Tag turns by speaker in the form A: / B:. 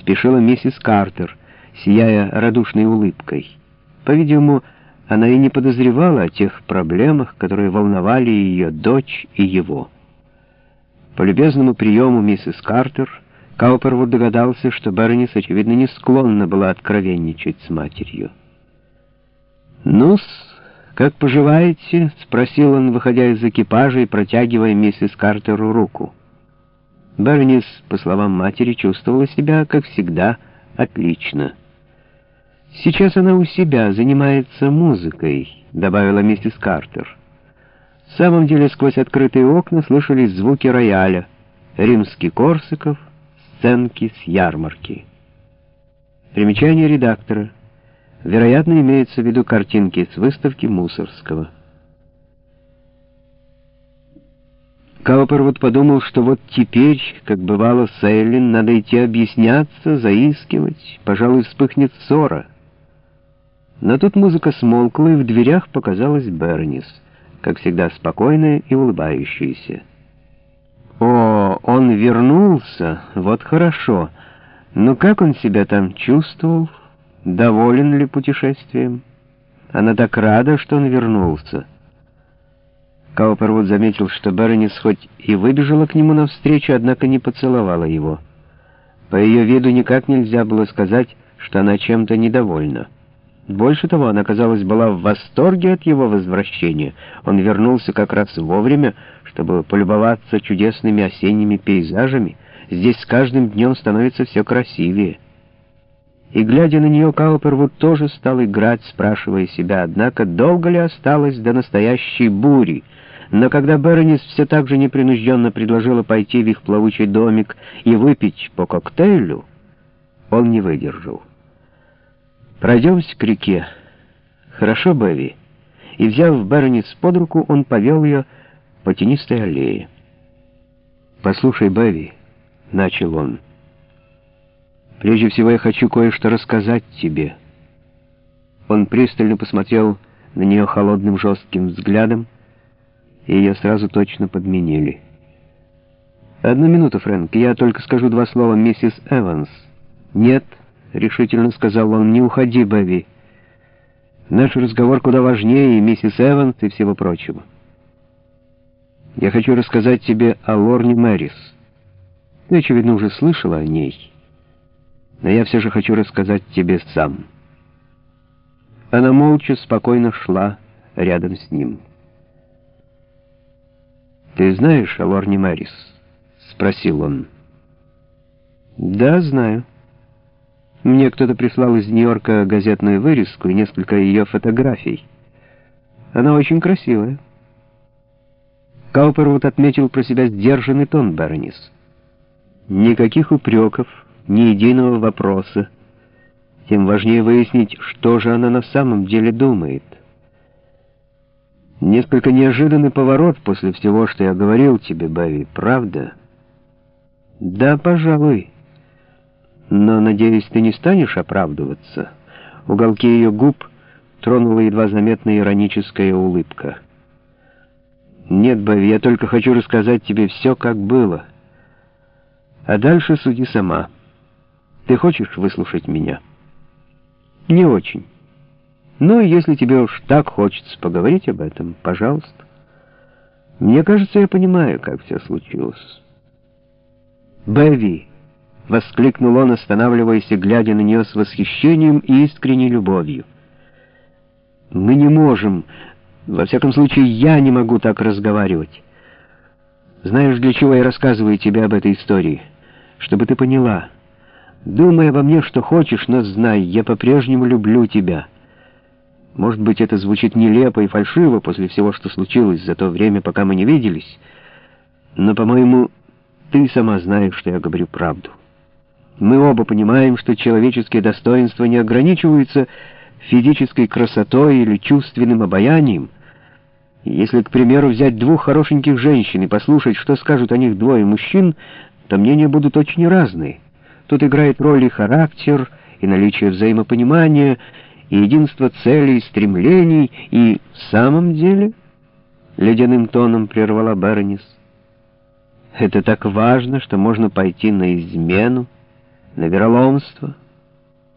A: спешила миссис Картер, сияя радушной улыбкой. По-видимому, она и не подозревала о тех проблемах, которые волновали ее дочь и его. По любезному приему миссис Картер Каупервуд догадался, что Бернис, очевидно, не склонна была откровенничать с матерью. «Ну-с, как поживаете?» — спросил он, выходя из экипажа и протягивая миссис Картеру руку. Бернис, по словам матери, чувствовала себя, как всегда, отлично. «Сейчас она у себя занимается музыкой», — добавила миссис Картер. В самом деле, сквозь открытые окна слышались звуки рояля, римский Корсаков, сценки с ярмарки. Примечание редактора. Вероятно, имеется в виду картинки с выставки Мусорского. Каупервуд подумал, что вот теперь, как бывало с Эйлин, надо идти объясняться, заискивать, пожалуй, вспыхнет ссора. Но тут музыка смолкла, и в дверях показалась Бернис, как всегда спокойная и улыбающаяся. «О, он вернулся, вот хорошо. Ну как он себя там чувствовал? Доволен ли путешествием? Она так рада, что он вернулся». Каупервуд заметил, что Бернис хоть и выбежала к нему навстречу, однако не поцеловала его. По ее виду никак нельзя было сказать, что она чем-то недовольна. Больше того, она, казалось, была в восторге от его возвращения. Он вернулся как раз вовремя, чтобы полюбоваться чудесными осенними пейзажами. Здесь с каждым днем становится все красивее. И, глядя на нее, Каупервуд тоже стал играть, спрашивая себя, однако, долго ли осталось до настоящей бури. Но когда Беронис все так же непринужденно предложила пойти в их плавучий домик и выпить по коктейлю, он не выдержал. «Пройдемся к реке. Хорошо, Бэви?» И, взяв Беронис под руку, он повел ее по тенистой аллее. «Послушай, Бэви», — начал он, — «прежде всего я хочу кое-что рассказать тебе». Он пристально посмотрел на нее холодным жестким взглядом, и ее сразу точно подменили. «Одну минуту, Фрэнк, я только скажу два слова миссис Эванс». «Нет», — решительно сказал он, — «не уходи, Бэви. Наш разговор куда важнее и миссис Эванс, и всего прочего. Я хочу рассказать тебе о Лорне Мэрис. Ты, очевидно, уже слышала о ней, но я все же хочу рассказать тебе сам». Она молча, спокойно шла рядом с ним. «Ты знаешь о Лорне Мэрис?» — спросил он. «Да, знаю». Мне кто-то прислал из Нью-Йорка газетную вырезку и несколько ее фотографий. Она очень красивая. Каупервуд отметил про себя сдержанный тон Бернис. Никаких упреков, ни единого вопроса. Тем важнее выяснить, что же она на самом деле думает. Несколько неожиданный поворот после всего, что я говорил тебе, Бэви, правда? Да, пожалуй. Но, надеюсь, ты не станешь оправдываться. Уголки ее губ тронула едва заметная ироническая улыбка. Нет, Бэви, я только хочу рассказать тебе все, как было. А дальше суди сама. Ты хочешь выслушать меня? Не очень. Но если тебе уж так хочется поговорить об этом, пожалуйста. Мне кажется, я понимаю, как все случилось. Бэви... — воскликнул он, останавливаясь и глядя на нее с восхищением и искренней любовью. «Мы не можем, во всяком случае, я не могу так разговаривать. Знаешь, для чего я рассказываю тебе об этой истории? Чтобы ты поняла. Думай обо мне, что хочешь, но знай, я по-прежнему люблю тебя. Может быть, это звучит нелепо и фальшиво после всего, что случилось за то время, пока мы не виделись, но, по-моему, ты сама знаешь, что я говорю правду». Мы оба понимаем, что человеческие достоинства не ограничиваются физической красотой или чувственным обаянием. если, к примеру, взять двух хорошеньких женщин и послушать, что скажут о них двое мужчин, то мнения будут очень разные. Тут играет роль и характер, и наличие взаимопонимания, и единство целей, стремлений, и в самом деле, — ледяным тоном прервала Беронис, — это так важно, что можно пойти на измену, на вероломство —